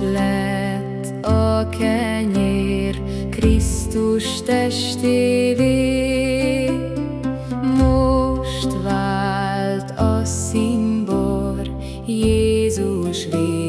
lett a kenyér Krisztus testévé, most vált a színbor Jézus vér.